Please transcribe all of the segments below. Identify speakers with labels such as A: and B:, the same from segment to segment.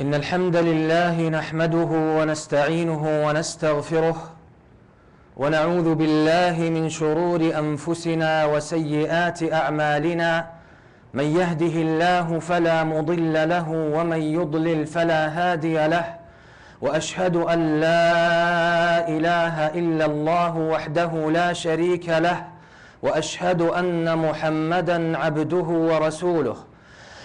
A: إن الحمد لله نحمده ونستعينه ونستغفره ونعوذ بالله من شرور أنفسنا وسيئات أعمالنا من يهده الله فلا مضل له ومن يضلل فلا هادي له وأشهد أن لا إله إلا الله وحده لا شريك له وأشهد أن محمدا عبده ورسوله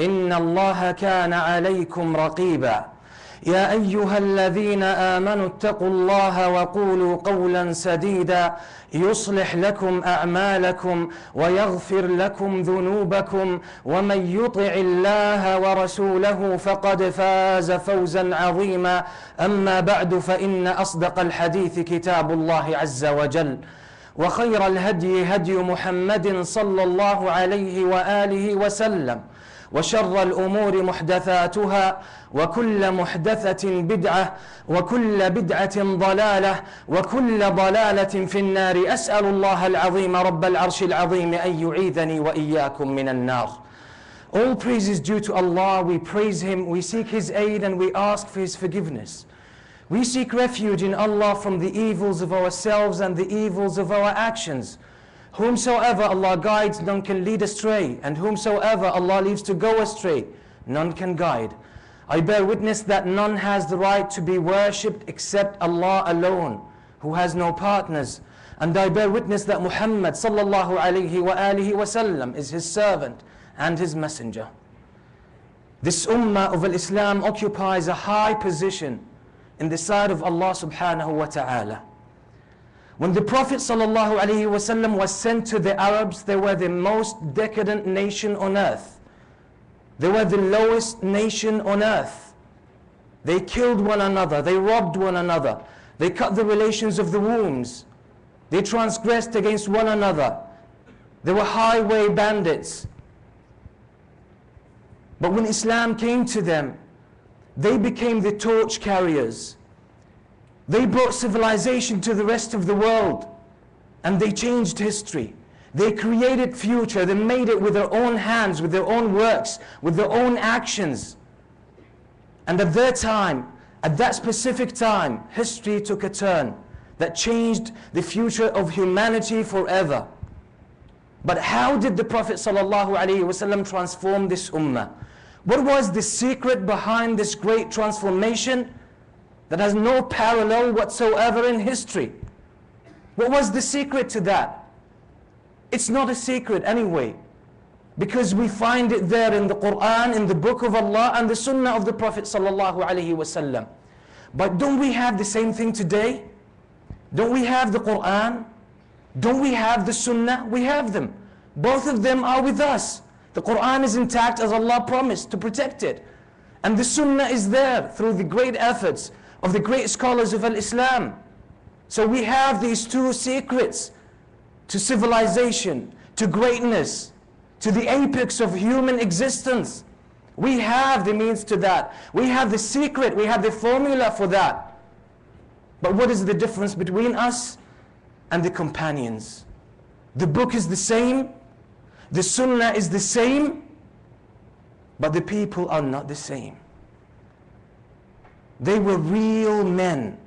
A: إن الله كان عليكم رقيبا. يا أيها الذين آمنوا اتقوا الله وقولوا قولا سديدا. يصلح لكم أعمالكم ويغفر لكم ذنوبكم. ومن يطع الله ورسوله فقد فاز فوزا عظيما. أما بعد فإن أصدق الحديث كتاب الله عز وجل. وخير الهدي هدي محمد صلى الله عليه وآله وسلم. وشر الأمور محدثاتها وكل محدثه بدعه وكل بدعه ضلاله وكل ضلاله في النار اسال الله العظيم رب العرش العظيم ان يعيذني واياكم من النار All praise is due to Allah. We praise Him, we seek His aid, and we ask for His forgiveness. We seek refuge in Allah from the evils of ourselves and the evils of our actions. Whomsoever Allah guides, none can lead astray, and whomsoever Allah leaves to go astray, none can guide. I bear witness that none has the right to be worshipped except Allah alone, who has no partners. And I bear witness that Muhammad sallallahu alayhi wa alihi wasallam is his servant and his messenger. This ummah of Islam occupies a high position in the sight of Allah subhanahu wa ta'ala. When the Prophet ﷺ was sent to the Arabs, they were the most decadent nation on earth. They were the lowest nation on earth. They killed one another, they robbed one another, they cut the relations of the wombs, they transgressed against one another. They were highway bandits. But when Islam came to them, they became the torch carriers. They brought civilization to the rest of the world and they changed history. They created future, they made it with their own hands, with their own works, with their own actions. And at their time, at that specific time, history took a turn that changed the future of humanity forever. But how did the Prophet ﷺ transform this ummah? What was the secret behind this great transformation? That has no parallel whatsoever in history. What was the secret to that? It's not a secret anyway. Because we find it there in the Quran, in the book of Allah and the Sunnah of the Prophet sallallahu alaihi wasallam. But don't we have the same thing today? Don't we have the Quran? Don't we have the Sunnah? We have them. Both of them are with us. The Quran is intact as Allah promised to protect it. And the Sunnah is there through the great efforts of the great scholars of Al-Islam. So we have these two secrets to civilization, to greatness, to the apex of human existence. We have the means to that. We have the secret, we have the formula for that. But what is the difference between us and the companions? The book is the same, the sunnah is the same, but the people are not the same. They were real men.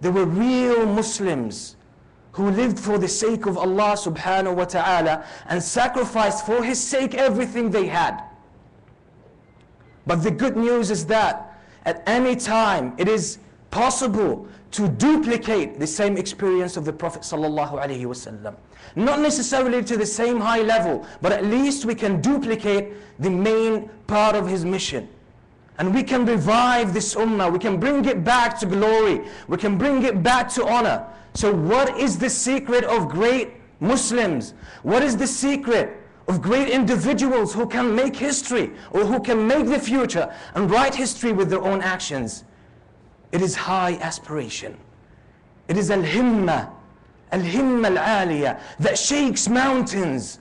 A: They were real Muslims who lived for the sake of Allah subhanahu wa ta'ala and sacrificed for His sake everything they had. But the good news is that at any time it is possible to duplicate the same experience of the Prophet sallallahu alaihi wasallam. Not necessarily to the same high level, but at least we can duplicate the main part of his mission. And we can revive this ummah. We can bring it back to glory. We can bring it back to honor. So what is the secret of great Muslims? What is the secret of great individuals who can make history or who can make the future and write history with their own actions? It is high aspiration. It is al-himma, al-himma al-aliyah, that shakes mountains,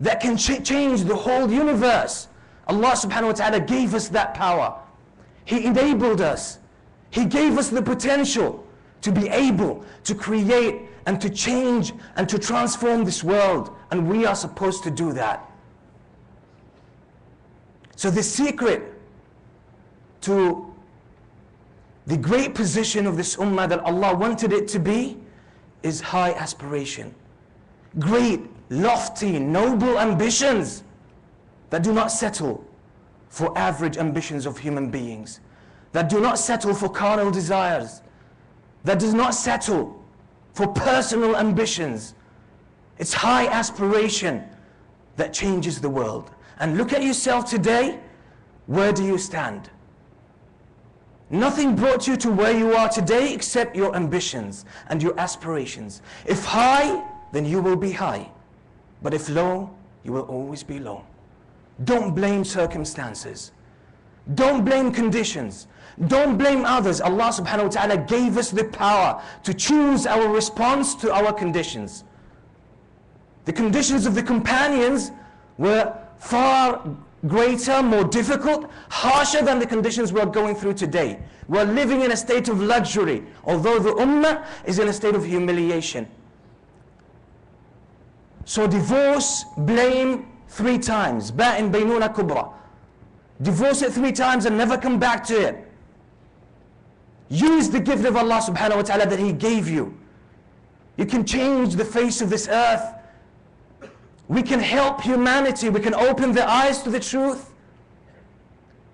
A: that can ch change the whole universe. Allah subhanahu wa ta'ala gave us that power. He enabled us. He gave us the potential to be able to create and to change and to transform this world. And we are supposed to do that. So the secret to the great position of this ummah that Allah wanted it to be is high aspiration. Great, lofty, noble ambitions that do not settle for average ambitions of human beings, that do not settle for carnal desires, that does not settle for personal ambitions. It's high aspiration that changes the world. And look at yourself today. Where do you stand? Nothing brought you to where you are today except your ambitions and your aspirations. If high, then you will be high. But if low, you will always be low. Don't blame circumstances. Don't blame conditions. Don't blame others. Allah subhanahu wa ta'ala gave us the power to choose our response to our conditions. The conditions of the companions were far greater, more difficult, harsher than the conditions we're going through today. We're living in a state of luxury, although the ummah is in a state of humiliation. So divorce, blame three times. Ba'in baynuna kubra. Divorce it three times and never come back to it. Use the gift of Allah subhanahu wa ta'ala that He gave you. You can change the face of this earth. We can help humanity. We can open their eyes to the truth.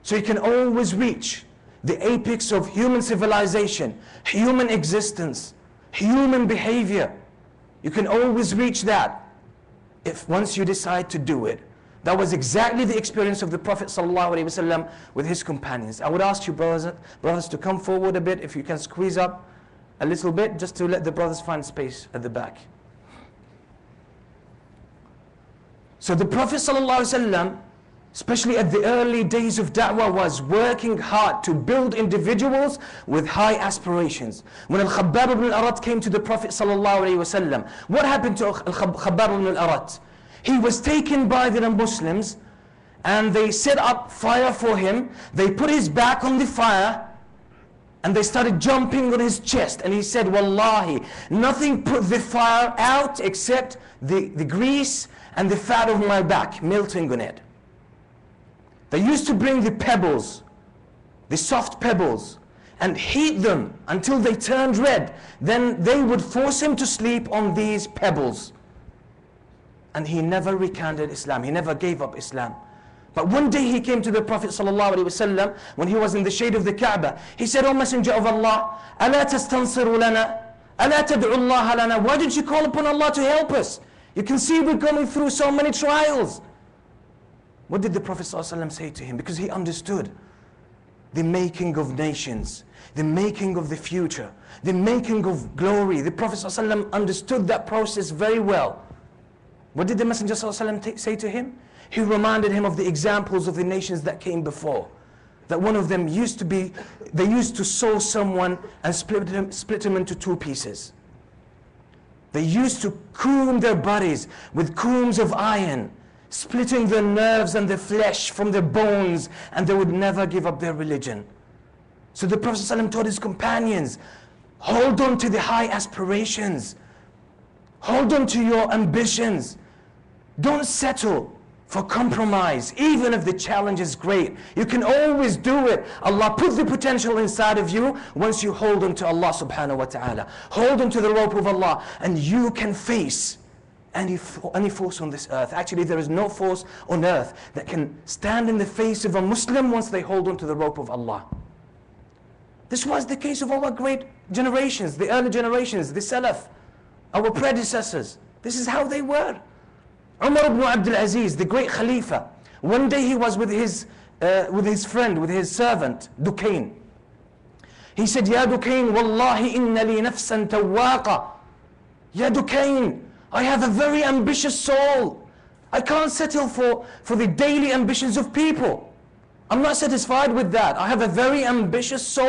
A: So you can always reach the apex of human civilization, human existence, human behavior. You can always reach that if once you decide to do it. That was exactly the experience of the Prophet ﷺ with his companions. I would ask you brothers, brothers to come forward a bit if you can squeeze up a little bit just to let the brothers find space at the back. So the Prophet ﷺ, especially at the early days of da'wah, was working hard to build individuals with high aspirations. When Al-Khabbab ibn al-Arat came to the Prophet ﷺ, what happened to Al-Khabbab ibn al-Arat? He was taken by the Muslims and they set up fire for him. They put his back on the fire and they started jumping on his chest. And he said, Wallahi, nothing put the fire out except the, the grease and the fat of my back melting on it. They used to bring the pebbles, the soft pebbles, and heat them until they turned red. Then they would force him to sleep on these pebbles. And he never recanted Islam. He never gave up Islam. But one day he came to the Prophet ﷺ when he was in the shade of the Kaaba. He said, O Messenger of Allah, أَلَا تَسْتَنصِرُ لَنَا أَلَا تَدْعُ اللَّهَ لَنَا Why did you call upon Allah to help us? You can see we're going through so many trials. What did the Prophet ﷺ say to him? Because he understood the making of nations, the making of the future, the making of glory. The Prophet ﷺ understood that process very well. What did the Messenger ﷺ say to him? He reminded him of the examples of the nations that came before. That one of them used to be, they used to saw someone and split him, split him into two pieces. They used to comb their bodies with combs of iron, splitting their nerves and their flesh from their bones, and they would never give up their religion. So the Prophet ﷺ told his companions, hold on to the high aspirations. Hold on to your ambitions. Don't settle for compromise, even if the challenge is great. You can always do it. Allah put the potential inside of you once you hold on to Allah subhanahu wa ta'ala. Hold on to the rope of Allah and you can face any, any force on this earth. Actually, there is no force on earth that can stand in the face of a Muslim once they hold on to the rope of Allah. This was the case of our great generations, the early generations, the Salaf, our predecessors. This is how they were. Umar ibn Abdul Aziz, the great Khalifa, one day he was with his, uh, with his friend, with his servant, Dukain. He said, Ya Dukain, Wallahi inna li nafsan tawaqa. Ya Dukain, I have a very ambitious soul. I can't settle for, for the daily ambitions of people. I'm not satisfied with that. I have a very ambitious soul.